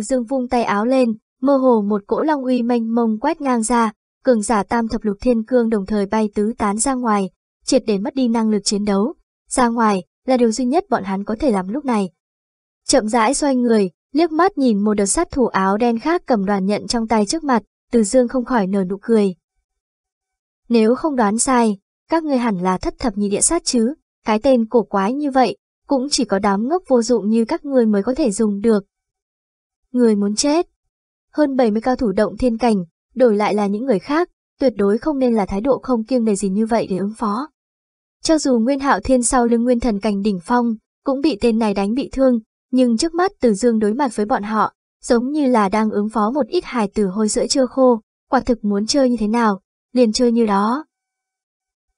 Từ Dương vung tay áo lên, mơ hồ một cỗ long uy mênh mông quét ngang ra, cường giả tam thập lục thiên cương đồng thời bay tứ tán ra ngoài, triệt để mất đi năng lực chiến đấu. Ra ngoài là điều duy nhất bọn hắn có thể làm lúc này. Chậm rãi xoay người, liếc mắt nhìn một đợt sát thủ áo đen khác cầm đoàn nhận trong tay trước mặt, Từ Dương không khỏi nở nụ cười. Nếu không đoán sai, các ngươi hẳn là thất thập nhị địa sát chứ, cái tên cổ quái như vậy, cũng chỉ có đám ngốc vô dụng như các ngươi mới có thể dùng được. Người muốn chết. Hơn 70 cao thủ động thiên cảnh, đổi lại là những người khác, tuyệt đối không nên là thái độ không kiêng nề gì như vậy để ứng phó. Cho dù Nguyên Hạo Thiên sau lưng Nguyên Thần cảnh đỉnh phong, cũng bị tên này đánh bị thương, nhưng trước mắt Từ Dương đối mặt với bọn họ, giống như là đang ứng phó một ít hài tử hôi sữa chưa khô, quả thực muốn chơi như thế nào, liền chơi như đó.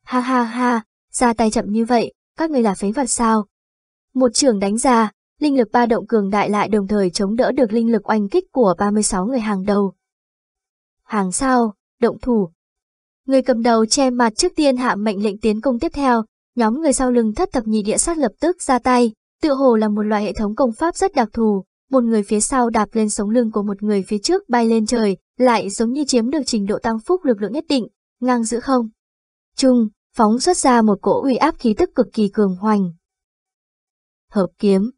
Ha ha ha, ra tay chậm như vậy, các người là phế vật sao? Một trường đánh ra, linh lực ba động cường đại lại đồng thời chống đỡ được linh lực oanh kích của 36 người hàng đầu. Hàng sau, động thủ. Người cầm đầu che mặt trước tiên hạ mệnh lệnh tiến công tiếp theo, nhóm người sau lưng thất thập nhị địa sát lập tức ra tay, tự hồ là một loại hệ thống công pháp rất đặc thù, một người phía sau đạp lên sống lưng của một người phía trước bay lên trời, lại giống như chiếm được trình độ tăng phúc lực lượng nhất định, ngang giữa không. Trung, phóng xuất ra một cỗ uy áp khí tức cực kỳ cường hoành. Hợp kiếm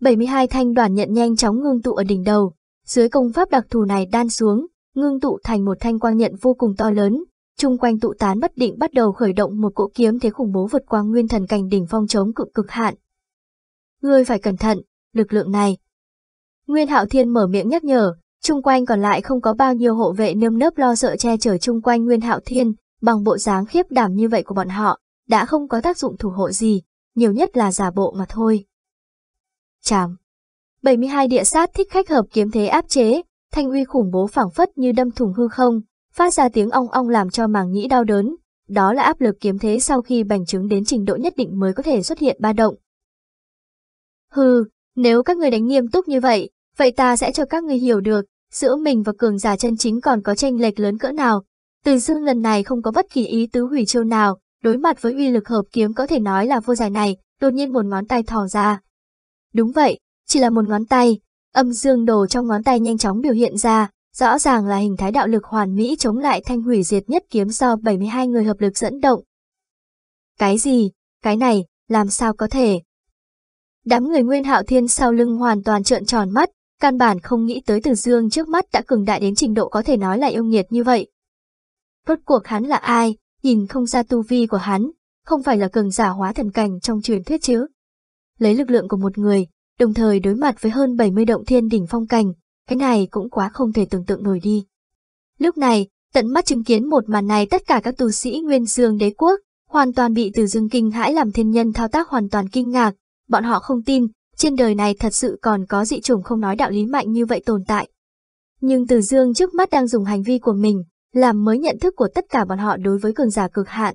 72 thanh đoàn nhận nhanh chóng ngưng tụ ở đỉnh đầu, dưới công pháp đặc thù này đan xuống, ngưng tụ thành một thanh quang nhận vô cùng to lớn, chung quanh tụ tán bất định bắt đầu khởi động một cỗ kiếm thế khủng bố vượt qua nguyên thần cảnh đỉnh phong chống cực cực hạn. Ngươi phải cẩn thận, lực lượng này. Nguyên Hạo Thiên mở miệng nhắc nhở, chung quanh còn lại không có bao nhiêu hộ vệ nơm nớp lo sợ che chở chung quanh Nguyên Hạo Thiên, bằng bộ dáng khiếp đảm như vậy của bọn họ, đã không có tác dụng thủ hộ gì, nhiều nhất là giả bộ mà thôi. Chàm 72 địa sát thích khách hợp kiếm thế áp chế, thanh uy khủng bố phảng phất như đâm thủng hư không, phát ra tiếng ong ong làm cho màng nhĩ đau đớn. Đó là áp lực kiếm thế sau khi bành trướng đến trình độ nhất định mới có thể xuất hiện ba động. Hừ, nếu các người đánh nghiêm túc như vậy, vậy ta sẽ cho các người hiểu được, giữa mình và cường giả chân chính còn có tranh lệch lớn cỡ nào. Từ dương lần này không có bất kỳ ý tứ hủy chiêu nào, đối mặt với uy lực hợp kiếm có thể nói là vô giải này, đột nhiên một ngón tay thò ra. Đúng vậy, chỉ là một ngón tay, âm dương đồ trong ngón tay nhanh chóng biểu hiện ra, rõ ràng là hình thái đạo lực hoàn mỹ chống lại thanh hủy diệt nhất kiếm do 72 người hợp lực dẫn động. Cái gì? Cái này, làm sao có thể? Đám người Nguyên Hạo Thiên sau lưng hoàn toàn trợn tròn mắt, căn bản không nghĩ tới Từ Dương trước mắt đã cường đại đến trình độ có thể nói là yêu nghiệt như vậy. Rốt cuộc hắn là ai, nhìn không ra tu vi của hắn, không phải là cường giả hóa thần cảnh trong truyền thuyết chứ. Lấy lực lượng của một người, đồng thời đối mặt với hơn 70 động thiên đỉnh phong cảnh, cái này cũng quá không thể tưởng tượng nổi đi. Lúc này, tận mắt chứng kiến một màn này tất cả các tu sĩ Nguyên Dương đế quốc, hoàn toàn bị từ dương kinh hãi làm thiên nhân thao tác hoàn toàn kinh ngạc, bọn họ không tin, trên đời này thật sự còn có dị chủng không nói đạo lý mạnh như vậy tồn tại. Nhưng Từ Dương trước mắt đang dùng hành vi của mình, làm mới nhận thức của tất cả bọn họ đối với cường giả cực hạn.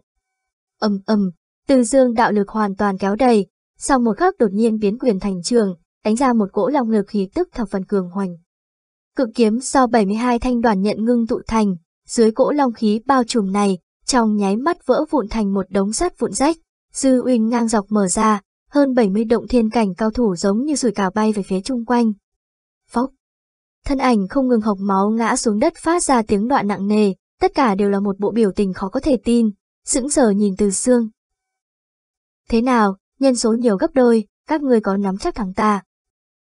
Ầm ầm, Từ Dương đạo lực hoàn toàn kéo đầy, sau một khắc đột nhiên biến quyền thành trường, đánh ra một cỗ long lực khí tức thập phần cường hoành. cự kiếm do 72 thanh đoàn nhận ngưng tụ thành, dưới cỗ long khí bao trùm này, trong nháy mắt vỡ vụn thành một đống sắt vụn rách, dư uy ngang dọc mở ra, hơn 70 động thiên cảnh cao thủ giống như sủi cảo bay về phía chung quanh. Phốc. Thân ảnh không ngừng hộc máu ngã xuống đất phát ra tiếng đoạn nặng nề, tất cả đều là một bộ biểu tình khó có thể tin, sững sờ nhìn từ xương. Thế nào, nhân số nhiều gấp đôi, các ngươi có nắm chắc thắng ta.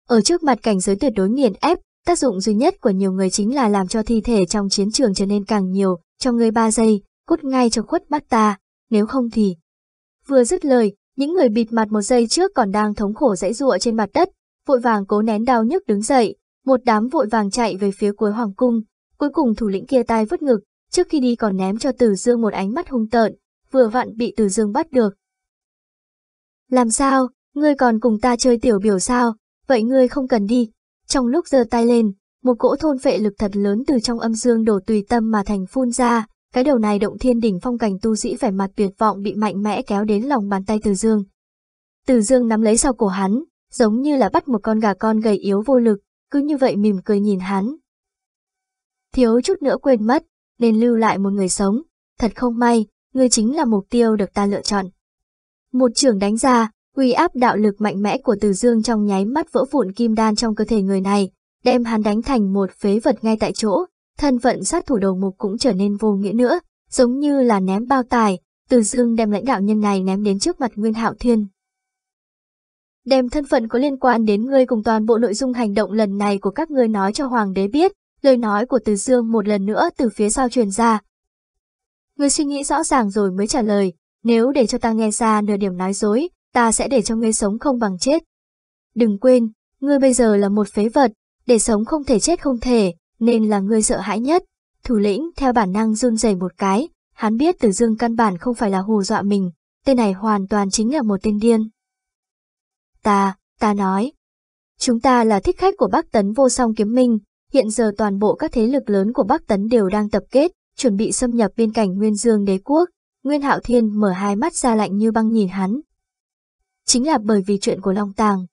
Ở trước mặt cảnh giới tuyệt đối nghiền ép, tác dụng duy nhất của nhiều người chính là làm cho thi thể trong chiến trường trở nên càng nhiều, trong người ba giây, cút ngay cho khuất bắt ta, nếu không thì... Vừa dứt lời, những người bịt mặt một giây trước còn đang thống khổ dãy ruộng trên mặt đất, vội vàng cố nén đau nhức đứng dậy, một đám vội vàng chạy về phía cuối hoàng cung, cuối cùng thủ lĩnh kia tay vứt ngực, trước khi đi còn ném cho Từ Dương một ánh mắt hung tợn, vừa vặn bị Từ Dương bắt được. Làm sao, ngươi còn cùng ta chơi tiểu biểu sao, vậy ngươi không cần đi. Trong lúc giơ tay lên, một cỗ thôn phệ lực thật lớn từ trong âm dương đổ tùy tâm mà thành phun ra, cái đầu này động thiên đỉnh phong cảnh tu sĩ vẻ mặt tuyệt vọng bị mạnh mẽ kéo đến lòng bàn tay Từ Dương. Từ Dương nắm lấy sau cổ hắn, giống như là bắt một con gà con gầy yếu vô lực, cứ như vậy mỉm cười nhìn hắn. Thiếu chút nữa quên mất, nên lưu lại một người sống, thật không may, ngươi chính là mục tiêu được ta lựa chọn. Một trường đánh ra, uy áp đạo lực mạnh mẽ của Từ Dương trong nháy mắt vỡ vụn kim đan trong cơ thể người này, đem hắn đánh thành một phế vật ngay tại chỗ, thân phận sát thủ đầu mục cũng trở nên vô nghĩa nữa, giống như là ném bao tài, Từ Dương đem lãnh đạo nhân này ném đến trước mặt Nguyên Hạo Thiên. Đem thân phận có liên quan đến ngươi cùng toàn bộ nội dung hành động lần này của các ngươi nói cho Hoàng đế biết, lời nói của Từ Dương một lần nữa từ phía sau truyền ra. Ngươi suy nghĩ rõ ràng rồi mới trả lời, nếu để cho ta nghe ra nửa điểm nói dối, ta sẽ để cho ngươi sống không bằng chết. Đừng quên, ngươi bây giờ là một phế vật, để sống không thể chết không thể, nên là ngươi sợ hãi nhất. Thủ lĩnh theo bản năng run rẩy một cái, hắn biết Tử Dương căn bản không phải là hù dọa mình, tên này hoàn toàn chính là một tên điên. Ta, ta nói. Chúng ta là thích khách của Bắc Tấn vô song kiếm minh, hiện giờ toàn bộ các thế lực lớn của Bắc Tấn đều đang tập kết, chuẩn bị xâm nhập biên cảnh Nguyên Dương đế quốc. Nguyên Hạo Thiên mở hai mắt ra lạnh như băng nhìn hắn. Chính là bởi vì chuyện của Long Tàng.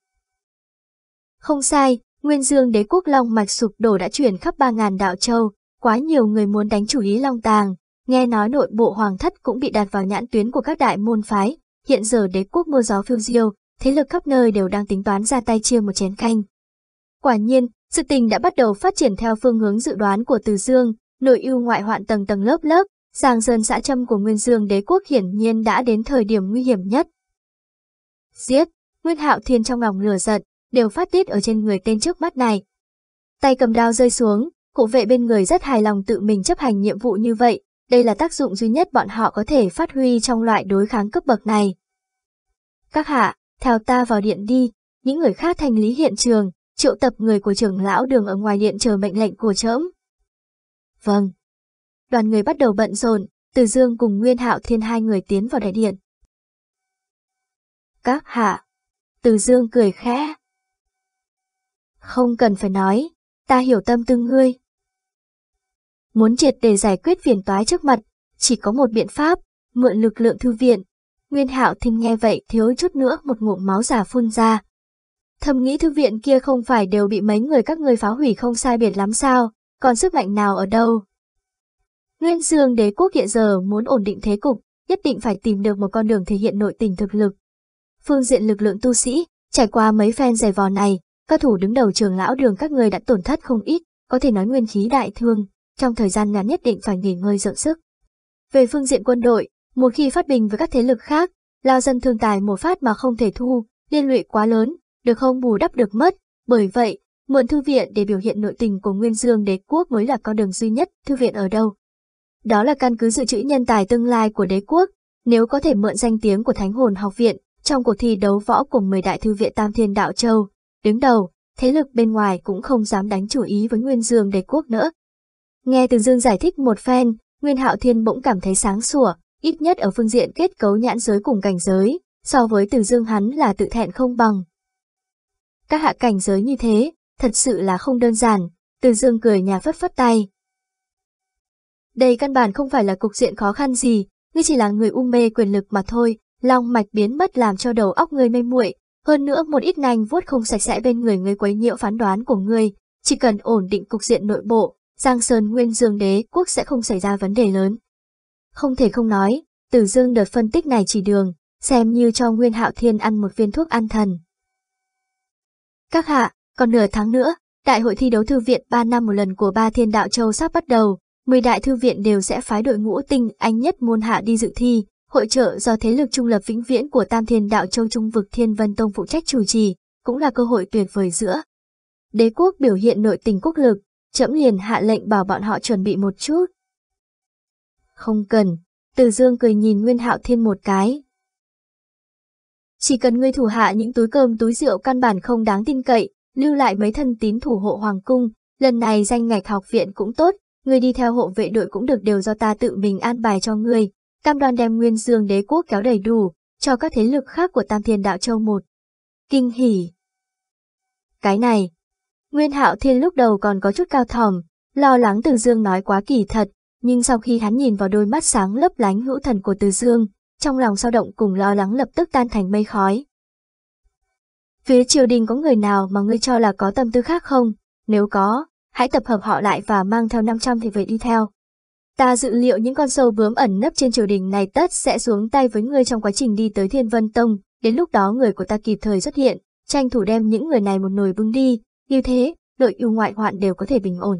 Không sai, Nguyên Dương đế quốc Long mạch sụp đổ đã chuyển khắp 3.000 đạo châu, quá nhiều người muốn đánh chủ ý Long Tàng, nghe nói nội bộ hoàng thất cũng bị đặt vào nhãn tuyến của các đại môn phái, hiện giờ đế quốc mưa gió phiêu diêu, thế lực khắp nơi đều đang tính toán ra tay chia một chén canh. Quả nhiên, sự tình đã bắt đầu phát triển theo phương hướng dự đoán của Từ Dương, nội ưu ngoại hoạn tầng tầng lớp lớp, giang sơn xã châm của Nguyên Dương đế quốc hiển nhiên đã đến thời điểm nguy hiểm nhất. Giết, Nguyên Hạo Thiên trong lòng lửa giận, đều phát tiết ở trên người tên trước mắt này. Tay cầm đao rơi xuống, cụ vệ bên người rất hài lòng tự mình chấp hành nhiệm vụ như vậy, đây là tác dụng duy nhất bọn họ có thể phát huy trong loại đối kháng cấp bậc này. Các hạ, theo ta vào điện đi, những người khác thành lý hiện trường, triệu tập người của trưởng lão đường ở ngoài điện chờ mệnh lệnh của trẫm. Vâng. Đoàn người bắt đầu bận rộn, Từ Dương cùng Nguyên Hạo Thiên hai người tiến vào đại điện. Các hạ. Từ Dương cười khẽ. Không cần phải nói, ta hiểu tâm tư ngươi. Muốn triệt để giải quyết phiền toái trước mặt, chỉ có một biện pháp, mượn lực lượng thư viện. Nguyên Hạo Thiên nghe vậy thiếu chút nữa một ngụm máu giả phun ra. Thầm nghĩ thư viện kia không phải đều bị mấy người các ngươi phá hủy không sai biệt lắm sao, còn sức mạnh nào ở đâu? Nguyên Dương đế quốc hiện giờ muốn ổn định thế cục, nhất định phải tìm được một con đường thể hiện nội tình thực lực. Phương diện lực lượng tu sĩ, trải qua mấy phen giày vò này, các thủ đứng đầu trường lão đường các người đã tổn thất không ít, có thể nói nguyên khí đại thương, trong thời gian ngắn nhất định phải nghỉ ngơi dưỡng sức. Về phương diện quân đội, một khi phát bình với các thế lực khác, lao dân thương tài một phát mà không thể thu, liên lụy quá lớn, được không bù đắp được mất, bởi vậy, mượn thư viện để biểu hiện nội tình của Nguyên Dương đế quốc mới là con đường duy nhất, thư viện ở đâu. Đó là căn cứ dự trữ nhân tài tương lai của đế quốc, nếu có thể mượn danh tiếng của Thánh Hồn Học Viện, trong cuộc thi đấu võ của 10 đại thư viện Tam Thiên Đạo Châu, đứng đầu, thế lực bên ngoài cũng không dám đánh chủ ý với Nguyên Dương đế quốc nữa. Nghe Từ Dương giải thích một phen, Nguyên Hạo Thiên bỗng cảm thấy sáng sủa, ít nhất ở phương diện kết cấu nhãn giới cùng cảnh giới, so với Từ Dương hắn là tự thẹn không bằng. Các hạ cảnh giới như thế, thật sự là không đơn giản, Từ Dương cười nhà phất phất tay. Đây căn bản không phải là cục diện khó khăn gì, ngươi chỉ là người u mê quyền lực mà thôi, long mạch biến mất làm cho đầu óc ngươi mê muội, hơn nữa một ít nành vuốt không sạch sẽ bên người ngươi quấy nhiễu phán đoán của ngươi, chỉ cần ổn định cục diện nội bộ, Giang Sơn Nguyên Dương Đế quốc sẽ không xảy ra vấn đề lớn. Không thể không nói, Tử Dương đợt phân tích này chỉ đường, xem như cho Nguyên Hạo Thiên ăn một viên thuốc an thần. Các hạ, còn nửa tháng nữa, Đại hội thi đấu thư viện 3 năm một lần của ba thiên đạo châu sắp bắt đầu, 10 đại thư viện đều sẽ phái đội ngũ tinh anh nhất môn hạ đi dự thi, hội trợ do thế lực trung lập vĩnh viễn của Tam Thiên Đạo Châu Trung vực Thiên Vân Tông phụ trách chủ trì, cũng là cơ hội tuyệt vời giữa. Đế quốc biểu hiện nội tình quốc lực, chậm liền hạ lệnh bảo bọn họ chuẩn bị một chút. Không cần, Từ Dương cười nhìn Nguyên Hạo Thiên một cái. Chỉ cần ngươi thủ hạ những túi cơm túi rượu căn bản không đáng tin cậy, lưu lại mấy thân tín thủ hộ hoàng cung, lần này danh ngạch học viện cũng tốt, Người đi theo hộ vệ đội cũng được đều do ta tự mình an bài cho ngươi, cam đoan đem nguyên dương đế quốc kéo đầy đủ, cho các thế lực khác của Tam Thiên Đạo Châu một. Kinh hỉ. Cái này, Nguyên Hạo Thiên lúc đầu còn có chút cao thỏm, lo lắng Từ Dương nói quá kỳ thật, nhưng sau khi hắn nhìn vào đôi mắt sáng lấp lánh hữu thần của Từ Dương, trong lòng sao động cùng lo lắng lập tức tan thành mây khói. Phía triều đình có người nào mà ngươi cho là có tâm tư khác không? Nếu có, hãy tập hợp họ lại và mang theo 500 thì vệ đi theo. Ta dự liệu những con sâu bướm ẩn nấp trên triều đình này tất sẽ xuống tay với ngươi trong quá trình đi tới Thiên Vân Tông, đến lúc đó người của ta kịp thời xuất hiện, tranh thủ đem những người này một nồi bưng đi, như thế, đội ưu ngoại hoạn đều có thể bình ổn.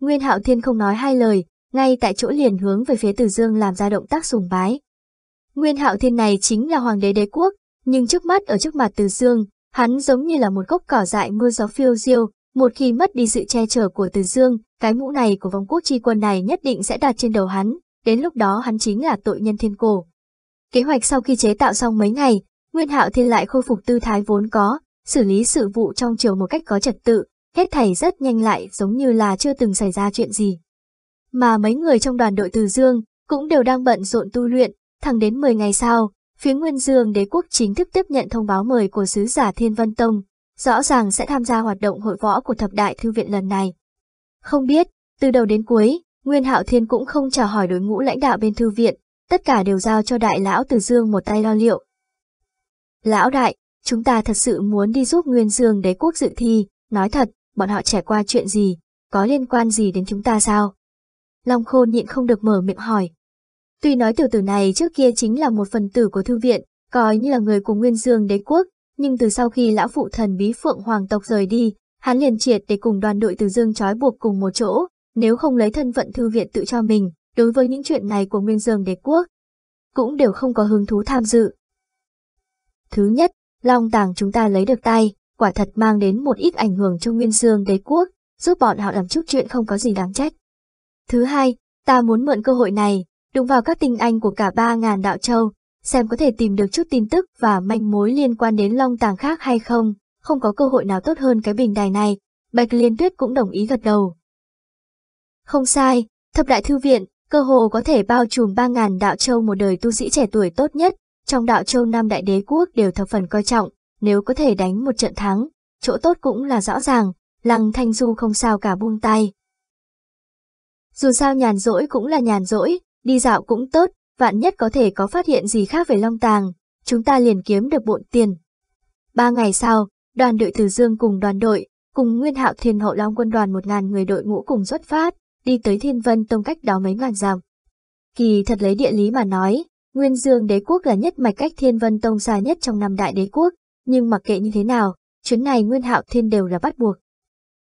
Nguyên Hạo Thiên không nói hai lời, ngay tại chỗ liền hướng về phía Từ Dương làm ra động tác sùng bái. Nguyên Hạo Thiên này chính là hoàng đế đế quốc, nhưng trước mắt ở trước mặt Từ Dương, hắn giống như là một gốc cỏ dại mưa gió phiêu diêu, một khi mất đi sự che chở của Từ Dương, cái mũ này của Vong quốc chi quân này nhất định sẽ đặt trên đầu hắn, đến lúc đó hắn chính là tội nhân thiên cổ. Kế hoạch sau khi chế tạo xong mấy ngày, Nguyên Hạo Thiên lại khôi phục tư thái vốn có, xử lý sự vụ trong triều một cách có trật tự, hết thảy rất nhanh lại giống như là chưa từng xảy ra chuyện gì. Mà mấy người trong đoàn đội Từ Dương cũng đều đang bận rộn tu luyện, thẳng đến 10 ngày sau, phía Nguyên Dương đế quốc chính thức tiếp nhận thông báo mời của sứ giả Thiên Vân Tông, rõ ràng sẽ tham gia hoạt động hội võ của thập đại thư viện lần này. Không biết, từ đầu đến cuối, Nguyên Hạo Thiên cũng không chào hỏi đối ngũ lãnh đạo bên thư viện, tất cả đều giao cho đại lão Từ Dương một tay lo liệu. Lão đại, chúng ta thật sự muốn đi giúp Nguyên Dương đế quốc dự thi, nói thật, bọn họ trải qua chuyện gì, có liên quan gì đến chúng ta sao? Long Khôn nhịn không được mở miệng hỏi. Tuy nói tiểu tử này trước kia chính là một phần tử của thư viện, coi như là người của Nguyên Dương đế quốc, nhưng từ sau khi lão phụ thần bí phượng hoàng tộc rời đi, hắn liền triệt để cùng đoàn đội từ Dương trói buộc cùng một chỗ, nếu không lấy thân phận thư viện tự cho mình, đối với những chuyện này của Nguyên Dương đế quốc, cũng đều không có hứng thú tham dự. Thứ nhất, Long Tàng chúng ta lấy được tay, quả thật mang đến một ít ảnh hưởng cho Nguyên Dương đế quốc, giúp bọn họ làm chút chuyện không có gì đáng trách. Thứ hai, ta muốn mượn cơ hội này, đụng vào các tinh anh của cả ba ngàn đạo châu, xem có thể tìm được chút tin tức và manh mối liên quan đến Long Tàng khác hay không, không có cơ hội nào tốt hơn cái bình đài này, Bạch Liên Tuyết cũng đồng ý gật đầu. Không sai, thập đại thư viện, cơ hồ có thể bao trùm ba ngàn đạo châu một đời tu sĩ trẻ tuổi tốt nhất, trong đạo châu Nam Đại Đế Quốc đều thập phần coi trọng, nếu có thể đánh một trận thắng, chỗ tốt cũng là rõ ràng, Lăng Thanh Du không sao cả buông tay. Dù sao nhàn rỗi cũng là nhàn rỗi, đi dạo cũng tốt, vạn nhất có thể có phát hiện gì khác về Long Tàng, chúng ta liền kiếm được bộn tiền. Ba ngày sau, đoàn đội Từ Dương cùng đoàn đội, cùng Nguyên Hạo Thiên Hậu Long quân đoàn một ngàn người đội ngũ cùng xuất phát, đi tới Thiên Vân Tông cách đó mấy ngàn dặm. Kỳ thật lấy địa lý mà nói, Nguyên Dương đế quốc là nhất mạch cách Thiên Vân Tông xa nhất trong năm đại đế quốc, nhưng mặc kệ như thế nào, chuyến này Nguyên Hạo Thiên đều là bắt buộc.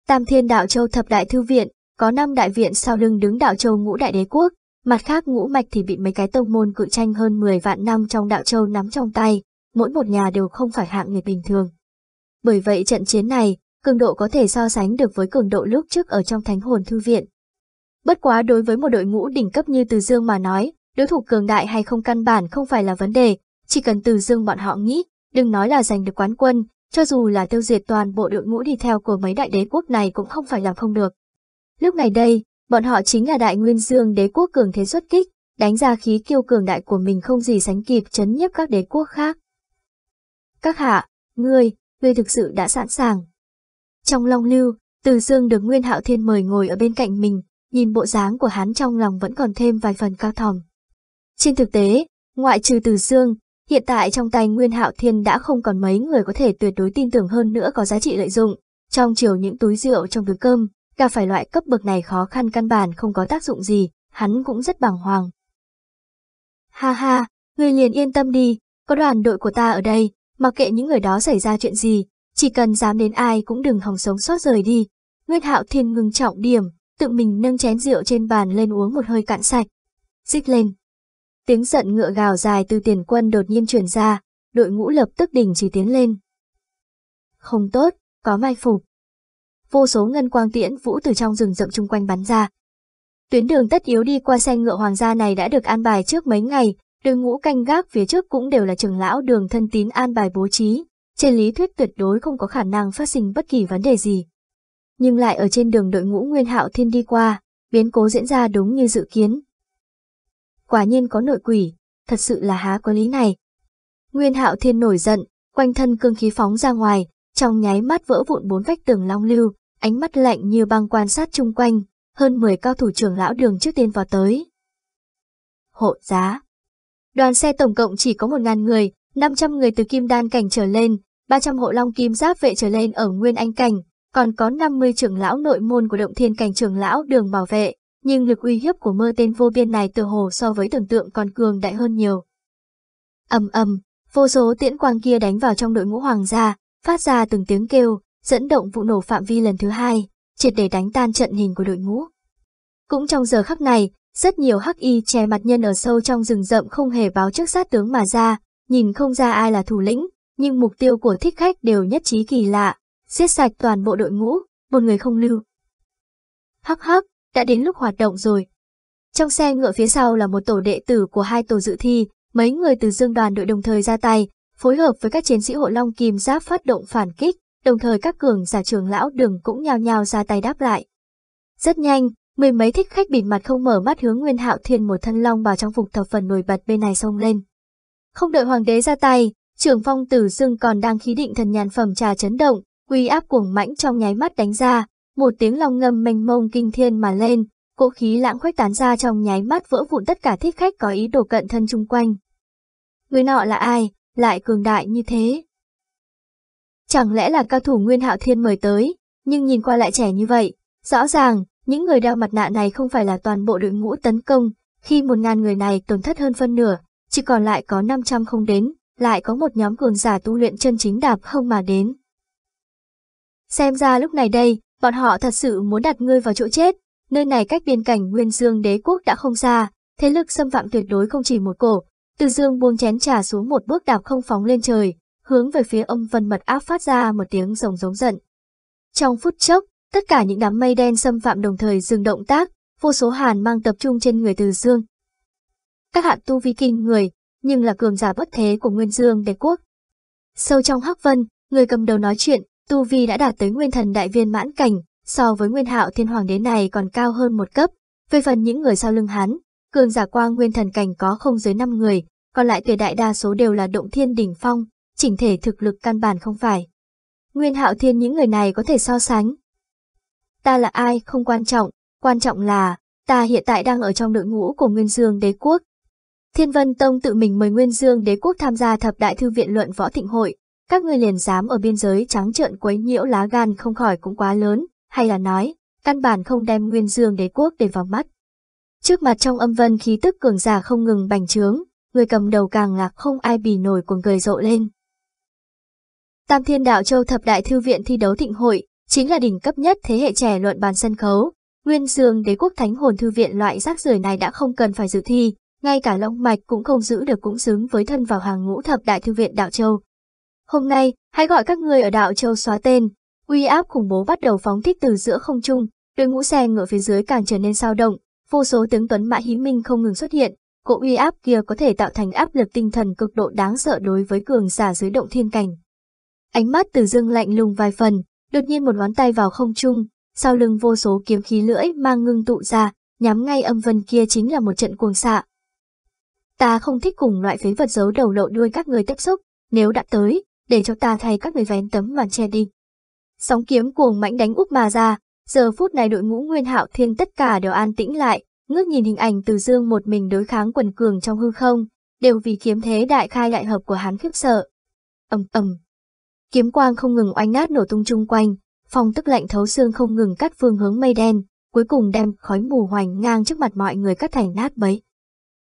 Tam Thiên Đạo Châu thập đại thư viện, có năm đại viện sau lưng đứng Đạo Châu ngũ đại đế quốc, mặt khác ngũ mạch thì bị mấy cái tông môn cự tranh hơn 10 vạn năm trong Đạo Châu nắm trong tay, mỗi một nhà đều không phải hạng người bình thường. Bởi vậy trận chiến này, cường độ có thể so sánh được với cường độ lúc trước ở trong Thánh Hồn Thư Viện. Bất quá đối với một đội ngũ đỉnh cấp như Từ Dương mà nói, đối thủ cường đại hay không căn bản không phải là vấn đề, chỉ cần Từ Dương bọn họ nghĩ, đừng nói là giành được quán quân, cho dù là tiêu diệt toàn bộ đội ngũ đi theo của mấy đại đế quốc này cũng không phải làm không được. Lúc này đây, bọn họ chính là đại nguyên dương đế quốc cường thế xuất kích, đánh ra khí kiêu cường đại của mình không gì sánh kịp chấn nhiếp các đế quốc khác. Các hạ, ngươi, ngươi thực sự đã sẵn sàng. Trong long lưu, từ dương được Nguyên Hạo Thiên mời ngồi ở bên cạnh mình, nhìn bộ dáng của hắn trong lòng vẫn còn thêm vài phần cao thòm. Trên thực tế, ngoại trừ từ dương, hiện tại trong tay Nguyên Hạo Thiên đã không còn mấy người có thể tuyệt đối tin tưởng hơn nữa có giá trị lợi dụng. Trong chiều những túi rượu trong túi cơm, gặp phải loại cấp bậc này khó khăn căn bản không có tác dụng gì, hắn cũng rất bàng hoàng. Ha ha, người liền yên tâm đi, có đoàn đội của ta ở đây, mặc kệ những người đó xảy ra chuyện gì, chỉ cần dám đến ai cũng đừng hòng sống sót rời đi. Nguyên Hạo Thiên ngừng trọng điểm, tự mình nâng chén rượu trên bàn lên uống một hơi cạn sạch. Dích lên. Tiếng giận ngựa gào dài từ tiền quân đột nhiên truyền ra, đội ngũ lập tức đình chỉ tiến lên. Không tốt, có mai phục. Vô số ngân quang tiễn vũ từ trong rừng rậm chung quanh bắn ra. Tuyến đường tất yếu đi qua xe ngựa hoàng gia này đã được an bài trước mấy ngày, đội ngũ canh gác phía trước cũng đều là trưởng lão đường thân tín an bài bố trí, trên lý thuyết tuyệt đối không có khả năng phát sinh bất kỳ vấn đề gì. Nhưng lại ở trên đường đội ngũ Nguyên Hạo Thiên đi qua, biến cố diễn ra đúng như dự kiến. Quả nhiên có nội quỷ, thật sự là há có lý này. Nguyên Hạo Thiên nổi giận, quanh thân cương khí phóng ra ngoài, trong nháy mắt vỡ vụn bốn vách tường long lưu, ánh mắt lạnh như băng quan sát chung quanh, hơn 10 cao thủ trưởng lão đường trước tiên vào tới. Hộ giá Đoàn xe tổng cộng chỉ có 1.000 người, 500 người từ kim đan cảnh trở lên, 300 hộ long kim giáp vệ trở lên ở nguyên anh cảnh, còn có 50 trưởng lão nội môn của động thiên cảnh trưởng lão đường bảo vệ, nhưng lực uy hiếp của mơ tên vô biên này từ hồ so với tưởng tượng còn cường đại hơn nhiều. ầm ầm, vô số tiễn quang kia đánh vào trong đội ngũ hoàng gia, phát ra từng tiếng kêu, dẫn động vụ nổ phạm vi lần thứ hai, triệt để đánh tan trận hình của đội ngũ. Cũng trong giờ khắc này, rất nhiều hắc y che mặt nhân ở sâu trong rừng rậm không hề báo trước sát tướng mà ra, nhìn không ra ai là thủ lĩnh, nhưng mục tiêu của thích khách đều nhất trí kỳ lạ, giết sạch toàn bộ đội ngũ, một người không lưu. Hắc hắc, đã đến lúc hoạt động rồi. Trong xe ngựa phía sau là một tổ đệ tử của hai tổ dự thi, mấy người từ dương đoàn đội đồng thời ra tay, phối hợp với các chiến sĩ hộ long kim giáp phát động phản kích, đồng thời các cường giả trường lão đường cũng nhào nhào ra tay đáp lại. Rất nhanh, mười mấy thích khách bịt mặt không mở mắt hướng Nguyên Hạo Thiên một thân long vào trong phục thập phần nổi bật bên này xông lên. Không đợi hoàng đế ra tay, trưởng phong tử dương còn đang khí định thần nhàn phẩm trà chấn động, uy áp cuồng mãnh trong nháy mắt đánh ra, một tiếng long ngâm mênh mông kinh thiên mà lên, cỗ khí lãng khuếch tán ra trong nháy mắt vỡ vụn tất cả thích khách có ý đồ cận thân chung quanh. Người nọ là ai, lại cường đại như thế? Chẳng lẽ là cao thủ Nguyên Hạo Thiên mời tới, nhưng nhìn qua lại trẻ như vậy, rõ ràng, những người đeo mặt nạ này không phải là toàn bộ đội ngũ tấn công, khi một ngàn người này tổn thất hơn phân nửa, chỉ còn lại có 500 không đến, lại có một nhóm cường giả tu luyện chân chính đạp không mà đến. Xem ra lúc này đây, bọn họ thật sự muốn đặt ngươi vào chỗ chết, nơi này cách biên cảnh Nguyên Dương đế quốc đã không xa, thế lực xâm phạm tuyệt đối không chỉ một cổ. Từ Dương buông chén trà xuống một bước đạp không phóng lên trời, hướng về phía âm vân mật áp phát ra một tiếng rồng giống giận. Trong phút chốc, tất cả những đám mây đen xâm phạm đồng thời dừng động tác, vô số hàn mang tập trung trên người Từ Dương. Các hạn tu vi kinh người, nhưng là cường giả bất thế của Nguyên Dương đế quốc. Sâu trong hắc vân, người cầm đầu nói chuyện, tu vi đã đạt tới nguyên thần đại viên mãn cảnh, so với nguyên hạo thiên hoàng đế này còn cao hơn một cấp. Về phần những người sau lưng hắn, cường giả qua nguyên thần cảnh có không dưới 5 người, còn lại tuyệt đại đa số đều là động thiên đỉnh phong, chỉnh thể thực lực căn bản không phải. Nguyên hạo thiên những người này có thể so sánh. Ta là ai không quan trọng, quan trọng là, ta hiện tại đang ở trong đội ngũ của Nguyên Dương đế quốc. Thiên Vân Tông tự mình mời Nguyên Dương đế quốc tham gia thập đại thư viện luận võ thịnh hội, các người liền dám ở biên giới trắng trợn quấy nhiễu lá gan không khỏi cũng quá lớn, hay là nói, căn bản không đem Nguyên Dương đế quốc để vào mắt. Trước mặt trong âm vân khí tức cường giả không ngừng bành trướng, người cầm đầu càng là không ai bì nổi cuồng cười rộ lên. Tam Thiên Đạo Châu Thập Đại Thư viện thi đấu thịnh hội, chính là đỉnh cấp nhất thế hệ trẻ luận bàn sân khấu. Nguyên Dương đế quốc thánh hồn thư viện loại rác rưởi này đã không cần phải dự thi, ngay cả Long Mạch cũng không giữ được cũng xứng với thân vào hàng ngũ Thập Đại Thư viện Đạo Châu. Hôm nay, hãy gọi các người ở Đạo Châu xóa tên, uy áp khủng bố bắt đầu phóng thích từ giữa không trung, đội ngũ xe ngựa phía dưới càng trở nên sao động, vô số tướng tuấn mã hí minh không ngừng xuất hiện, cỗ uy áp kia có thể tạo thành áp lực tinh thần cực độ đáng sợ đối với cường giả dưới động thiên cảnh. Ánh mắt từ dương lạnh lùng vài phần, đột nhiên một ngón tay vào không trung, sau lưng vô số kiếm khí lưỡi mang ngưng tụ ra, nhắm ngay âm vân kia chính là một trận cuồng xạ. Ta không thích cùng loại phế vật giấu đầu lộ đuôi các người tiếp xúc, nếu đã tới, để cho ta thay các người vén tấm màn che đi. Sóng kiếm cuồng mãnh đánh úp mà ra, giờ phút này đội ngũ Nguyên Hạo Thiên tất cả đều an tĩnh lại, ngước nhìn hình ảnh từ dương một mình đối kháng quần cường trong hư không, đều vì kiếm thế đại khai đại hợp của hắn khiếp sợ. ầm ầm, kiếm quang không ngừng oanh nát nổ tung chung quanh, phong tức lạnh thấu xương không ngừng cắt phương hướng mây đen, cuối cùng đem khói mù hoành ngang trước mặt mọi người cắt thành nát bấy.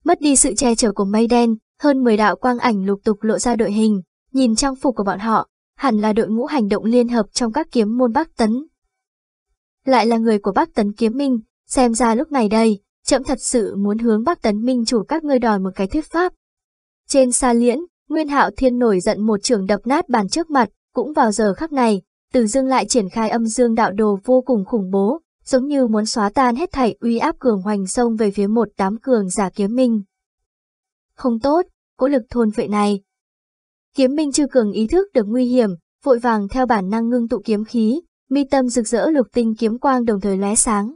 Mất đi sự che chở của mây đen, hơn 10 đạo quang ảnh lục tục lộ ra đội hình, nhìn trang phục của bọn họ, hẳn là đội ngũ hành động liên hợp trong các kiếm môn Bắc Tấn. Lại là người của Bắc Tấn Kiếm Minh, xem ra lúc này đây, chậm thật sự muốn hướng Bắc Tấn Minh chủ các ngươi đòi một cái thuyết pháp. Trên xa liễn, Nguyên Hạo Thiên nổi giận một trường đập nát bàn trước mặt, cũng vào giờ khắc này, Từ Dương lại triển khai âm dương đạo đồ vô cùng khủng bố, giống như muốn xóa tan hết thảy uy áp cường hoành sông về phía một đám cường giả kiếm minh. Không tốt, cỗ lực thôn vệ này, Kiếm Minh Chư Cường ý thức được nguy hiểm, vội vàng theo bản năng ngưng tụ kiếm khí, mi tâm rực rỡ lục tinh kiếm quang đồng thời lóe sáng.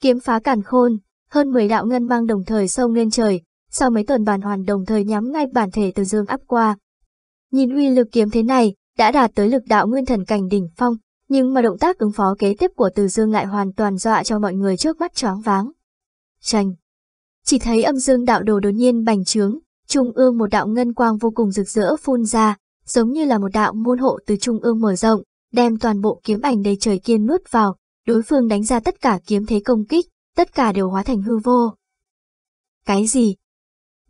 Kiếm phá cản khôn, hơn 10 đạo ngân mang đồng thời sông lên trời, sau mấy tuần bản hoàn đồng thời nhắm ngay bản thể từ dương áp qua. Nhìn uy lực kiếm thế này, đã đạt tới lực đạo nguyên thần cảnh đỉnh phong, nhưng mà động tác ứng phó kế tiếp của từ dương lại hoàn toàn dọa cho mọi người trước mắt choáng váng. Chành! Chỉ thấy âm dương đạo đồ đột nhiên bành trướng, trung ương một đạo ngân quang vô cùng rực rỡ phun ra, giống như là một đạo môn hộ từ trung ương mở rộng, đem toàn bộ kiếm ảnh đầy trời kiên nuốt vào, đối phương đánh ra tất cả kiếm thế công kích, tất cả đều hóa thành hư vô. Cái gì?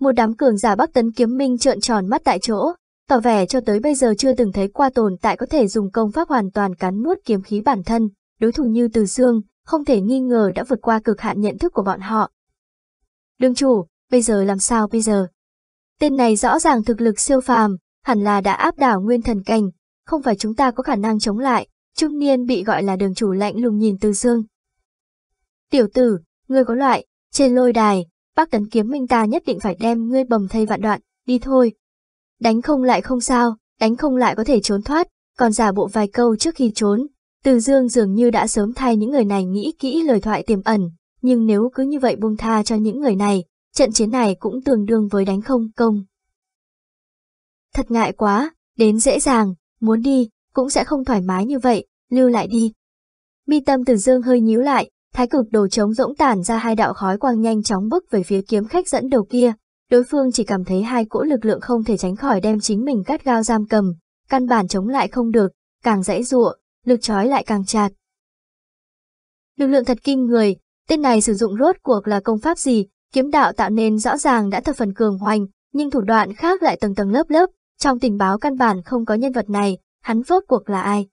Một đám cường giả Bắc Tấn Kiếm Minh trợn tròn mắt tại chỗ, tỏ vẻ cho tới bây giờ chưa từng thấy qua tồn tại có thể dùng công pháp hoàn toàn cắn nuốt kiếm khí bản thân, đối thủ như Từ Dương, không thể nghi ngờ đã vượt qua cực hạn nhận thức của bọn họ. Đương chủ, bây giờ làm sao bây giờ? Tên này rõ ràng thực lực siêu phàm, hẳn là đã áp đảo nguyên thần cảnh, không phải chúng ta có khả năng chống lại, trung niên bị gọi là đường chủ lạnh lùng nhìn Từ Dương. Tiểu tử, ngươi có loại, trên lôi đài, bác tấn kiếm minh ta nhất định phải đem ngươi bầm thây vạn đoạn, đi thôi. Đánh không lại không sao, đánh không lại có thể trốn thoát, còn giả bộ vài câu trước khi trốn. Từ dương dường như đã sớm thay những người này nghĩ kỹ lời thoại tiềm ẩn, nhưng nếu cứ như vậy buông tha cho những người này, trận chiến này cũng tương đương với đánh không công. Thật ngại quá, đến dễ dàng, muốn đi, cũng sẽ không thoải mái như vậy, lưu lại đi. Mi tâm từ dương hơi nhíu lại, thái cực đồ trống rỗng tản ra hai đạo khói quang nhanh chóng bước về phía kiếm khách dẫn đầu kia, đối phương chỉ cảm thấy hai cỗ lực lượng không thể tránh khỏi đem chính mình cắt gao giam cầm, căn bản chống lại không được, càng dãy dụa, lực trói lại càng chặt. Lực lượng thật kinh người, tên này sử dụng rốt cuộc là công pháp gì, kiếm đạo tạo nên rõ ràng đã thập phần cường hoành, nhưng thủ đoạn khác lại tầng tầng lớp lớp, trong tình báo căn bản không có nhân vật này, hắn vốt cuộc là ai.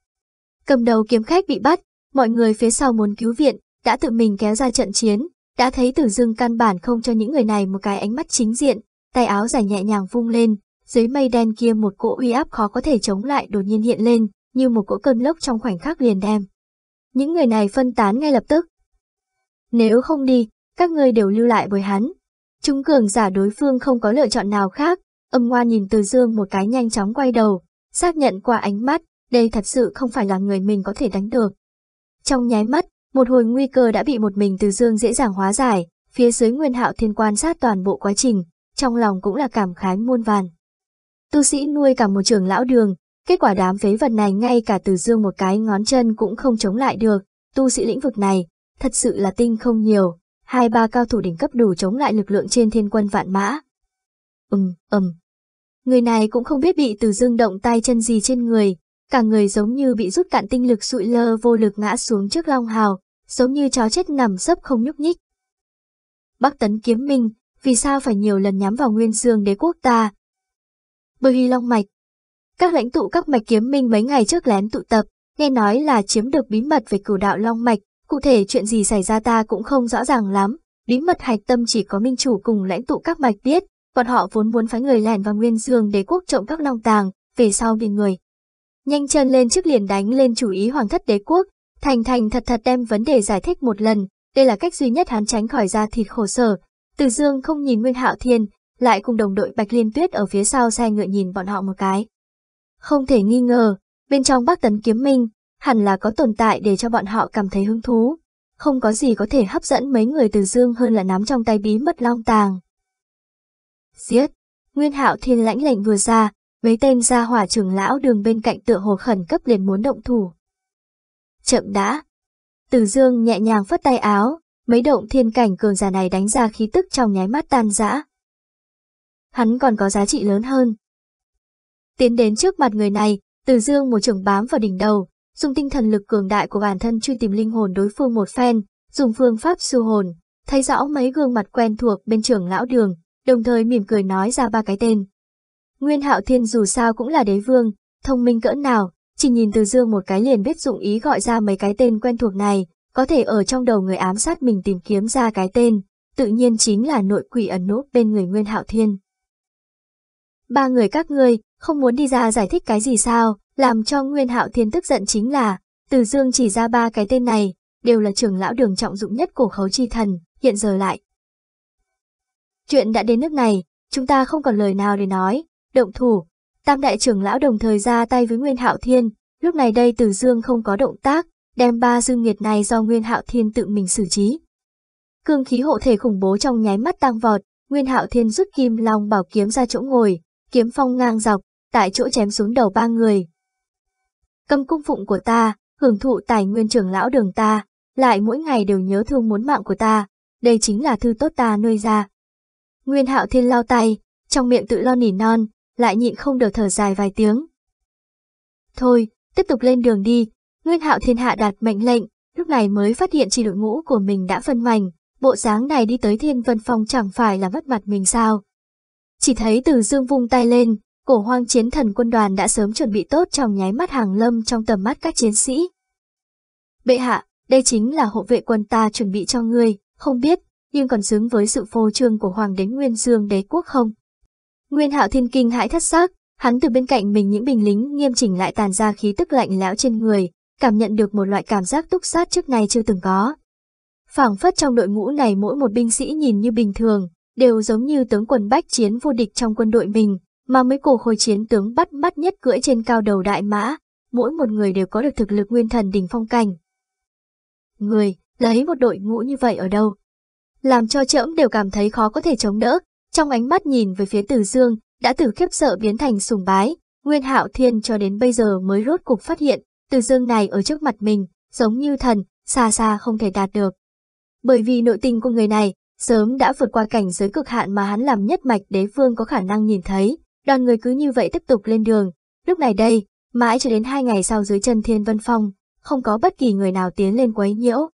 Cầm đầu kiếm khách bị bắt, mọi người phía sau muốn cứu viện, đã tự mình kéo ra trận chiến, đã thấy Tử dưng căn bản không cho những người này một cái ánh mắt chính diện, tay áo dài nhẹ nhàng vung lên, dưới mây đen kia một cỗ uy áp khó có thể chống lại đột nhiên hiện lên, như một cỗ cơn lốc trong khoảnh khắc liền đem. Những người này phân tán ngay lập tức. Nếu không đi, các ngươi đều lưu lại với hắn. Chúng cường giả đối phương không có lựa chọn nào khác, âm ngoa nhìn Từ Dương một cái nhanh chóng quay đầu, xác nhận qua ánh mắt, đây thật sự không phải là người mình có thể đánh được. Trong nháy mắt, một hồi nguy cơ đã bị một mình Từ Dương dễ dàng hóa giải, phía dưới Nguyên Hạo Thiên quan sát toàn bộ quá trình, trong lòng cũng là cảm khái muôn vàn. Tu sĩ nuôi cả một trường lão đường, kết quả đám phế vật này ngay cả Từ Dương một cái ngón chân cũng không chống lại được, tu sĩ lĩnh vực này, thật sự là tinh không nhiều, hai ba cao thủ đỉnh cấp đủ chống lại lực lượng trên thiên quân vạn mã. Ừm, ầm. Người này cũng không biết bị Từ Dương động tay chân gì trên người, cả người giống như bị rút cạn tinh lực sụi lơ vô lực ngã xuống trước Long Hào, giống như chó chết nằm sấp không nhúc nhích. Bắc tấn kiếm minh, vì sao phải nhiều lần nhắm vào nguyên dương đế quốc ta? Bởi vì Long Mạch. Các lãnh tụ các mạch kiếm minh mấy ngày trước lén tụ tập, nghe nói là chiếm được bí mật về cửu đạo Long Mạch, cụ thể chuyện gì xảy ra ta cũng không rõ ràng lắm, bí mật hạch tâm chỉ có minh chủ cùng lãnh tụ các mạch biết, bọn họ vốn muốn phái người lẻn vào nguyên dương đế quốc trộm các long tàng, về sau bị người nhanh chân lên trước liền đánh lên chủ ý hoàng thất đế quốc, thành thành thật thật đem vấn đề giải thích một lần, đây là cách duy nhất hắn tránh khỏi ra thịt khổ sở. Từ dương không nhìn Nguyên Hạo Thiên, lại cùng đồng đội Bạch Liên Tuyết ở phía sau xe ngựa nhìn bọn họ một cái. Không thể nghi ngờ, bên trong Bắc Tấn Kiếm Minh, hẳn là có tồn tại để cho bọn họ cảm thấy hứng thú. Không có gì có thể hấp dẫn mấy người từ dương hơn là nắm trong tay bí mật long tàng. Giết! Nguyên Hạo Thiên lãnh lệnh vừa ra, Mấy tên gia hỏa trưởng lão đường bên cạnh tựa hồ khẩn cấp liền muốn động thủ. Chậm đã. Từ dương nhẹ nhàng phất tay áo, mấy động thiên cảnh cường giả này đánh ra khí tức trong nháy mắt tan rã. Hắn còn có giá trị lớn hơn. Tiến đến trước mặt người này, từ dương một trường bám vào đỉnh đầu, dùng tinh thần lực cường đại của bản thân truy tìm linh hồn đối phương một phen, dùng phương pháp siêu hồn, thấy rõ mấy gương mặt quen thuộc bên trưởng lão đường, đồng thời mỉm cười nói ra ba cái tên. Nguyên Hạo Thiên dù sao cũng là đế vương, thông minh cỡ nào, chỉ nhìn từ dương một cái liền biết dụng ý gọi ra mấy cái tên quen thuộc này, có thể ở trong đầu người ám sát mình tìm kiếm ra cái tên, tự nhiên chính là nội quỷ ẩn núp bên người Nguyên Hạo Thiên. Ba người các ngươi, không muốn đi ra giải thích cái gì sao, làm cho Nguyên Hạo Thiên tức giận chính là, từ dương chỉ ra ba cái tên này, đều là trưởng lão đường trọng dụng nhất cổ khấu chi thần, hiện giờ lại. Chuyện đã đến nước này, chúng ta không còn lời nào để nói, động thủ. Tam đại trưởng lão đồng thời ra tay với Nguyên Hạo Thiên, lúc này đây Từ Dương không có động tác, đem ba dương nghiệt này do Nguyên Hạo Thiên tự mình xử trí. Cương khí hộ thể khủng bố trong nháy mắt tăng vọt, Nguyên Hạo Thiên rút kim long bảo kiếm ra chỗ ngồi, kiếm phong ngang dọc, tại chỗ chém xuống đầu ba người. Cầm cung phụng của ta, hưởng thụ tài nguyên trưởng lão đường ta, lại mỗi ngày đều nhớ thương muốn mạng của ta, đây chính là thư tốt ta nuôi ra. Nguyên Hạo Thiên lao tay, trong miệng tự lo nỉ non, lại nhịn không được thở dài vài tiếng. Thôi, tiếp tục lên đường đi, Nguyên Hạo Thiên Hạ đạt mệnh lệnh, lúc này mới phát hiện chỉ đội ngũ của mình đã phân mảnh, bộ dáng này đi tới Thiên Vân Phong chẳng phải là mất mặt mình sao. Chỉ thấy Từ Dương vung tay lên, cổ hoang chiến thần quân đoàn đã sớm chuẩn bị tốt trong nháy mắt hàng lâm trong tầm mắt các chiến sĩ. Bệ hạ, đây chính là hộ vệ quân ta chuẩn bị cho ngươi, không biết, nhưng còn xứng với sự phô trương của Hoàng đế Nguyên Dương đế quốc không? Nguyên hạo thiên kinh hãi thất xác, hắn từ bên cạnh mình những binh lính nghiêm chỉnh lại tàn ra khí tức lạnh lẽo trên người, cảm nhận được một loại cảm giác túc sát trước nay chưa từng có. phảng phất trong đội ngũ này mỗi một binh sĩ nhìn như bình thường, đều giống như tướng quân bách chiến vô địch trong quân đội mình, mà mấy cổ khôi chiến tướng bắt mắt nhất cưỡi trên cao đầu đại mã, mỗi một người đều có được thực lực nguyên thần đỉnh phong cảnh. Người, lấy một đội ngũ như vậy ở đâu? Làm cho trẫm đều cảm thấy khó có thể chống đỡ, trong ánh mắt nhìn về phía Từ Dương, đã từ khiếp sợ biến thành sùng bái, Nguyên Hạo Thiên cho đến bây giờ mới rốt cục phát hiện, Từ Dương này ở trước mặt mình, giống như thần, xa xa không thể đạt được. Bởi vì nội tình của người này, sớm đã vượt qua cảnh giới cực hạn mà hắn làm nhất mạch đế vương có khả năng nhìn thấy, đoàn người cứ như vậy tiếp tục lên đường. Lúc này đây, mãi cho đến hai ngày sau dưới chân Thiên Vân Phong, không có bất kỳ người nào tiến lên quấy nhiễu.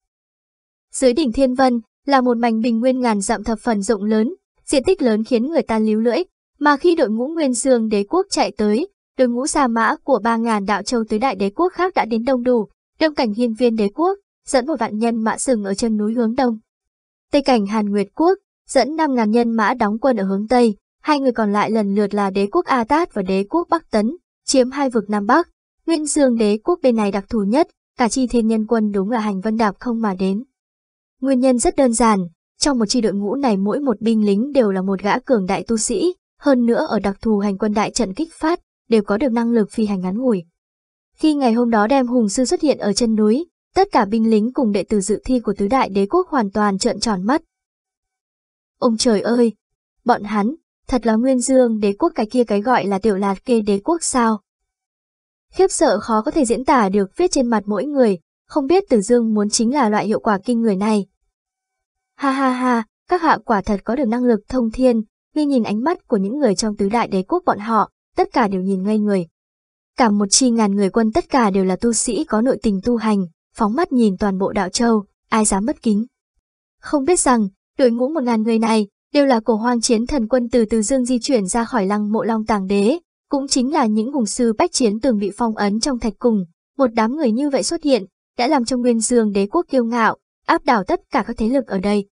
Dưới đỉnh Thiên Vân là một mảnh bình nguyên ngàn dặm thập phần rộng lớn, diện tích lớn khiến người ta líu lưỡi, mà khi đội ngũ Nguyên Dương đế quốc chạy tới, đội ngũ sa mã của ba ngàn đạo châu tới đại đế quốc khác đã đến đông đủ, đông cảnh hiên viên đế quốc, dẫn một vạn nhân mã sừng ở chân núi hướng đông. Tây cảnh Hàn Nguyệt quốc, dẫn năm ngàn nhân mã đóng quân ở hướng Tây, hai người còn lại lần lượt là đế quốc A Tát và đế quốc Bắc Tấn, chiếm hai vực Nam Bắc. Nguyên Dương đế quốc bên này đặc thù nhất, cả chi thiên nhân quân đúng là hành vân đạp không mà đến. Nguyên nhân rất đơn giản, trong một chi đội ngũ này mỗi một binh lính đều là một gã cường đại tu sĩ, hơn nữa ở đặc thù hành quân đại trận kích phát, đều có được năng lực phi hành ngắn ngủi. Khi ngày hôm đó đem hùng sư xuất hiện ở chân núi, tất cả binh lính cùng đệ tử dự thi của tứ đại đế quốc hoàn toàn trợn tròn mắt. Ông trời ơi! Bọn hắn, thật là nguyên dương đế quốc cái kia cái gọi là tiểu lạt kê đế quốc sao? Khiếp sợ khó có thể diễn tả được viết trên mặt mỗi người, không biết Tử Dương muốn chính là loại hiệu quả kinh người này. Ha ha ha, các hạ quả thật có được năng lực thông thiên, khi nhìn ánh mắt của những người trong tứ đại đế quốc bọn họ, tất cả đều nhìn ngây người. Cả một chi ngàn người quân tất cả đều là tu sĩ có nội tình tu hành, phóng mắt nhìn toàn bộ đạo châu, ai dám bất kính. Không biết rằng, đội ngũ một ngàn người này, đều là cổ hoang chiến thần quân từ từ dương di chuyển ra khỏi lăng mộ long tàng đế, cũng chính là những hùng sư bách chiến từng bị phong ấn trong thạch cùng. Một đám người như vậy xuất hiện, đã làm cho nguyên dương đế quốc kiêu ngạo, áp đảo tất cả các thế lực ở đây.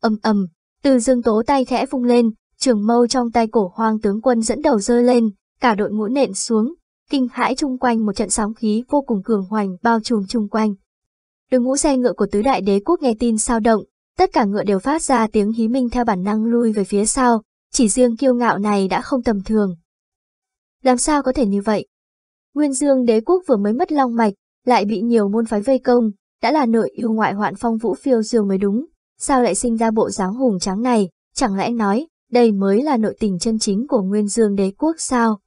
Âm ầm, từ dương tố tay khẽ vung lên, trường mâu trong tay cổ hoang tướng quân dẫn đầu rơi lên, cả đội ngũ nện xuống, kinh hãi chung quanh một trận sóng khí vô cùng cường hoành bao trùm chung quanh. Đội ngũ xe ngựa của tứ đại đế quốc nghe tin sao động, tất cả ngựa đều phát ra tiếng hí minh theo bản năng lui về phía sau, chỉ riêng kiêu ngạo này đã không tầm thường. Làm sao có thể như vậy? Nguyên Dương đế quốc vừa mới mất long mạch, lại bị nhiều môn phái vây công, đã là nội yêu ngoại hoạn phong vũ phiêu diêu mới đúng, sao lại sinh ra bộ dáng hùng tráng này, chẳng lẽ nói, đây mới là nội tình chân chính của Nguyên Dương đế quốc sao?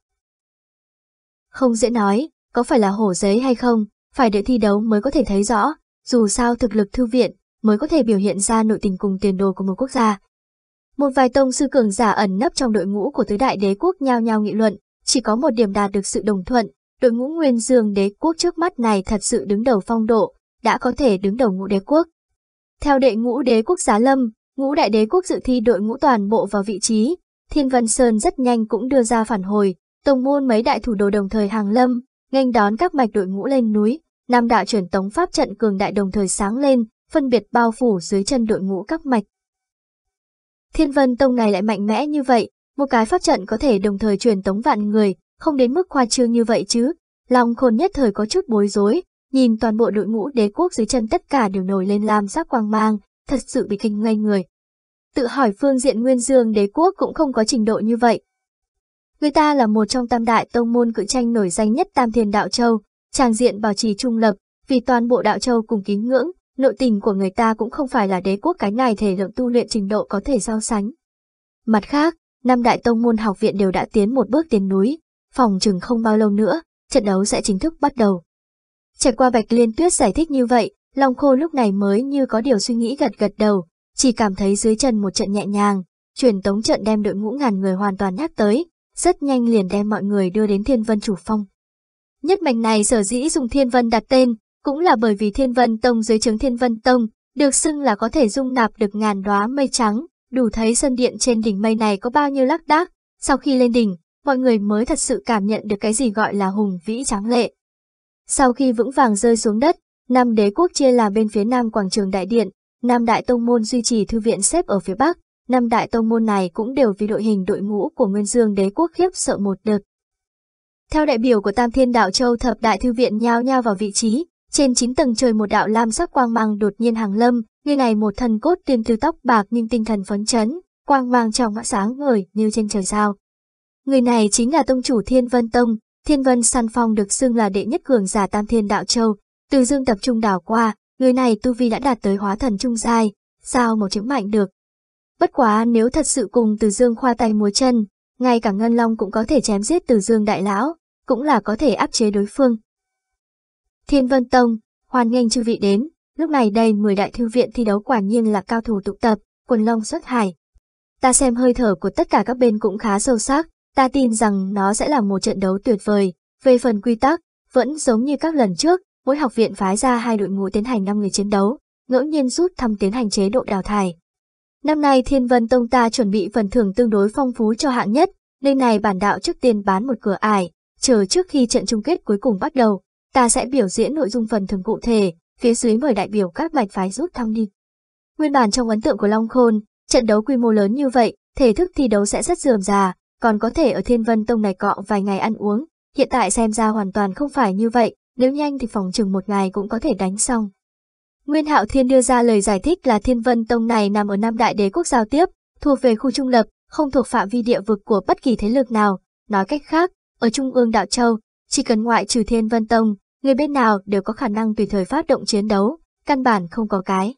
Không dễ nói, có phải là hổ giấy hay không, phải đợi thi đấu mới có thể thấy rõ, dù sao thực lực thư viện mới có thể biểu hiện ra nội tình cùng tiền đồ của một quốc gia. Một vài tông sư cường giả ẩn nấp trong đội ngũ của tứ đại đế quốc nhao nhao nghị luận, chỉ có một điểm đạt được sự đồng thuận, đội ngũ Nguyên Dương đế quốc trước mắt này thật sự đứng đầu phong độ, đã có thể đứng đầu ngũ đế quốc. Theo đệ ngũ đế quốc giá lâm, ngũ đại đế quốc dự thi đội ngũ toàn bộ vào vị trí, Thiên Vân Sơn rất nhanh cũng đưa ra phản hồi, tông môn mấy đại thủ đồ đồng thời hàng lâm, nghênh đón các mạch đội ngũ lên núi, Nam đạo truyền tống pháp trận cường đại đồng thời sáng lên, phân biệt bao phủ dưới chân đội ngũ các mạch. Thiên Vân Tông này lại mạnh mẽ như vậy, một cái pháp trận có thể đồng thời truyền tống vạn người, không đến mức khoa trương như vậy chứ. Long khôn nhất thời có chút bối rối, nhìn toàn bộ đội ngũ đế quốc dưới chân tất cả đều nổi lên lam sắc quang mang, thật sự bị kinh ngây người. Tự hỏi phương diện nguyên dương đế quốc cũng không có trình độ như vậy. Người ta là một trong tam đại tông môn cự tranh nổi danh nhất Tam Thiên Đạo Châu, tràng diện bảo trì trung lập, vì toàn bộ Đạo Châu cùng kính ngưỡng, nội tình của người ta cũng không phải là đế quốc cái này thể lượng tu luyện trình độ có thể so sánh. Mặt khác, năm đại tông môn học viện đều đã tiến một bước tiến núi, phòng chừng không bao lâu nữa, trận đấu sẽ chính thức bắt đầu. Trải qua Bạch Liên Tuyết giải thích như vậy, Long Khô lúc này mới như có điều suy nghĩ gật gật đầu, chỉ cảm thấy dưới chân một trận nhẹ nhàng, truyền tống trận đem đội ngũ ngàn người hoàn toàn nhắc tới, rất nhanh liền đem mọi người đưa đến Thiên Vân Chủ Phong. Nhất mạch này sở dĩ dùng Thiên Vân đặt tên, cũng là bởi vì Thiên Vân Tông dưới trướng Thiên Vân Tông, được xưng là có thể dung nạp được ngàn đóa mây trắng, đủ thấy sân điện trên đỉnh mây này có bao nhiêu lác đác. Sau khi lên đỉnh, mọi người mới thật sự cảm nhận được cái gì gọi là hùng vĩ tráng lệ. Sau khi vững vàng rơi xuống đất, năm đế quốc chia làm bên phía nam quảng trường đại điện, năm đại tông môn duy trì thư viện xếp ở phía bắc, năm đại tông môn này cũng đều vì đội hình đội ngũ của Nguyên Dương đế quốc khiếp sợ một đợt. Theo đại biểu của Tam Thiên Đạo Châu thập đại thư viện nhao nhao vào vị trí, trên chín tầng trời một đạo lam sắc quang mang đột nhiên hàng lâm, người này một thần cốt tiên tư tóc bạc nhưng tinh thần phấn chấn, quang mang trong mã sáng ngời như trên trời sao. Người này chính là tông chủ Thiên Vân Tông, Thiên Vân San Phong được xưng là đệ nhất cường giả Tam Thiên Đạo Châu, từ dương tập trung đảo qua, người này tu vi đã đạt tới hóa thần trung giai, sao một chứng mạnh được. Bất quá nếu thật sự cùng từ dương khoa tay múa chân, ngay cả Ngân Long cũng có thể chém giết từ dương đại lão, cũng là có thể áp chế đối phương. Thiên Vân Tông, hoan nghênh chư vị đến, lúc này đây 10 đại thư viện thi đấu quả nhiên là cao thủ tụ tập, quần long xuất hải. Ta xem hơi thở của tất cả các bên cũng khá sâu sắc, ta tin rằng nó sẽ là một trận đấu tuyệt vời. Về phần quy tắc, vẫn giống như các lần trước, mỗi học viện phái ra hai đội ngũ tiến hành 5 người chiến đấu, ngẫu nhiên rút thăm tiến hành chế độ đào thải. Năm nay Thiên Vân Tông ta chuẩn bị phần thưởng tương đối phong phú cho hạng nhất, nên này bản đạo trước tiên bán một cửa ải, chờ trước khi trận chung kết cuối cùng bắt đầu, ta sẽ biểu diễn nội dung phần thưởng cụ thể, phía dưới mời đại biểu các bạch phái rút thăm đi. Nguyên bản trong ấn tượng của Long Khôn, trận đấu quy mô lớn như vậy, thể thức thi đấu sẽ rất dườm già, còn có thể ở Thiên Vân Tông này cọ vài ngày ăn uống, hiện tại xem ra hoàn toàn không phải như vậy, nếu nhanh thì phòng chừng một ngày cũng có thể đánh xong. Nguyên Hạo Thiên đưa ra lời giải thích là Thiên Vân Tông này nằm ở Nam Đại Đế quốc giao tiếp, thuộc về khu trung lập, không thuộc phạm vi địa vực của bất kỳ thế lực nào. Nói cách khác, ở Trung ương Đạo Châu, chỉ cần ngoại trừ Thiên Vân Tông, người bên nào đều có khả năng tùy thời phát động chiến đấu, căn bản không có cái.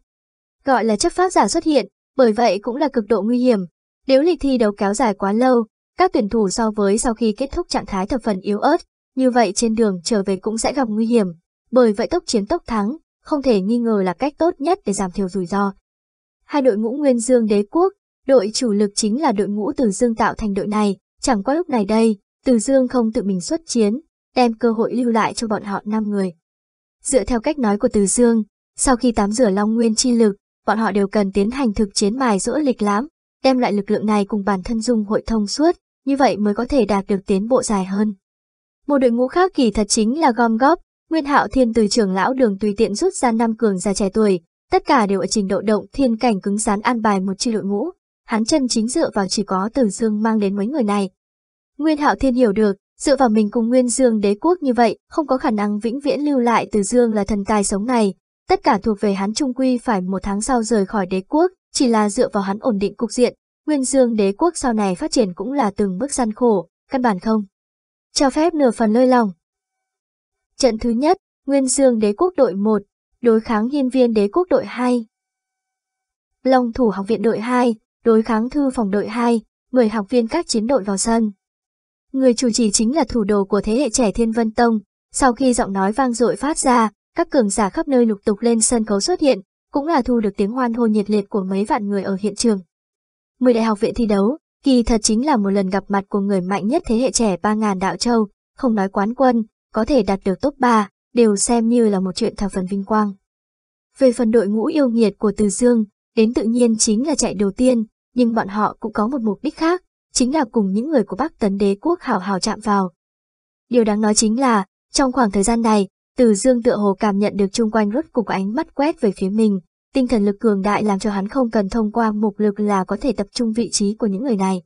Gọi là chấp pháp giả xuất hiện, bởi vậy cũng là cực độ nguy hiểm. Nếu lịch thi đấu kéo dài quá lâu, các tuyển thủ so với sau khi kết thúc trạng thái thập phần yếu ớt, như vậy trên đường trở về cũng sẽ gặp nguy hiểm. Bởi vậy tốc chiến tốc thắng, không thể nghi ngờ là cách tốt nhất để giảm thiểu rủi ro. Hai đội ngũ Nguyên Dương đế quốc, đội chủ lực chính là đội ngũ Từ Dương tạo thành đội này, chẳng qua lúc này đây, Từ Dương không tự mình xuất chiến, đem cơ hội lưu lại cho bọn họ 5 người. Dựa theo cách nói của Từ Dương, sau khi tắm rửa Long Nguyên chi lực, bọn họ đều cần tiến hành thực chiến mài dỗ lịch lãm, đem lại lực lượng này cùng bản thân dung hội thông suốt, như vậy mới có thể đạt được tiến bộ dài hơn. Một đội ngũ khác kỳ thật chính là gom góp, Nguyên Hạo Thiên từ trưởng lão đường tùy tiện rút ra năm cường già trẻ tuổi, tất cả đều ở trình độ động thiên cảnh cứng rắn an bài một chi đội ngũ, hắn chân chính dựa vào chỉ có Từ Dương mang đến mấy người này. Nguyên Hạo Thiên hiểu được, dựa vào mình cùng Nguyên Dương đế quốc như vậy, không có khả năng vĩnh viễn lưu lại Từ Dương là thần tài sống này, tất cả thuộc về hắn trung quy phải một tháng sau rời khỏi đế quốc, chỉ là dựa vào hắn ổn định cục diện, Nguyên Dương đế quốc sau này phát triển cũng là từng bước gian khổ, căn bản không. Cho phép nửa phần lơi lòng. Trận thứ nhất, Nguyên Dương đế quốc đội 1, đối kháng hiên viên đế quốc đội 2. Long thủ học viện đội 2, đối kháng thư phòng đội 2, 10 học viên các chiến đội vào sân. Người chủ trì chính là thủ đồ của thế hệ trẻ Thiên Vân Tông, sau khi giọng nói vang dội phát ra, các cường giả khắp nơi lục tục lên sân khấu xuất hiện, cũng là thu được tiếng hoan hô nhiệt liệt của mấy vạn người ở hiện trường. Mười đại học viện thi đấu, kỳ thật chính là một lần gặp mặt của người mạnh nhất thế hệ trẻ 3.000 đạo châu, không nói quán quân, có thể đạt được top 3, đều xem như là một chuyện thập phần vinh quang. Về phần đội ngũ yêu nghiệt của Từ Dương, đến tự nhiên chính là chạy đầu tiên, nhưng bọn họ cũng có một mục đích khác, chính là cùng những người của Bắc Tấn Đế quốc hào hào chạm vào. Điều đáng nói chính là, trong khoảng thời gian này, Từ Dương tựa hồ cảm nhận được chung quanh rốt cục ánh mắt quét về phía mình, tinh thần lực cường đại làm cho hắn không cần thông qua mục lực là có thể tập trung vị trí của những người này.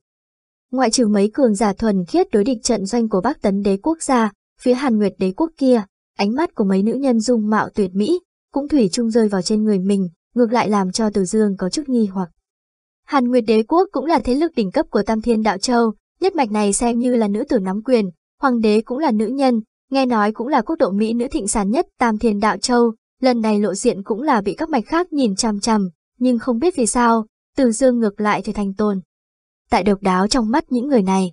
Ngoại trừ mấy cường giả thuần khiết đối địch trận doanh của Bắc Tấn Đế quốc gia, phía Hàn Nguyệt Đế quốc kia, ánh mắt của mấy nữ nhân dung mạo tuyệt mỹ, cũng thủy chung rơi vào trên người mình, ngược lại làm cho Từ Dương có chút nghi hoặc. Hàn Nguyệt Đế quốc cũng là thế lực đỉnh cấp của Tam Thiên Đạo Châu, nhất mạch này xem như là nữ tử nắm quyền, hoàng đế cũng là nữ nhân, nghe nói cũng là quốc độ Mỹ nữ thịnh sản nhất Tam Thiên Đạo Châu, lần này lộ diện cũng là bị các mạch khác nhìn chằm chằm, nhưng không biết vì sao, Từ Dương ngược lại thì thành tồn. Tại độc đáo trong mắt những người này,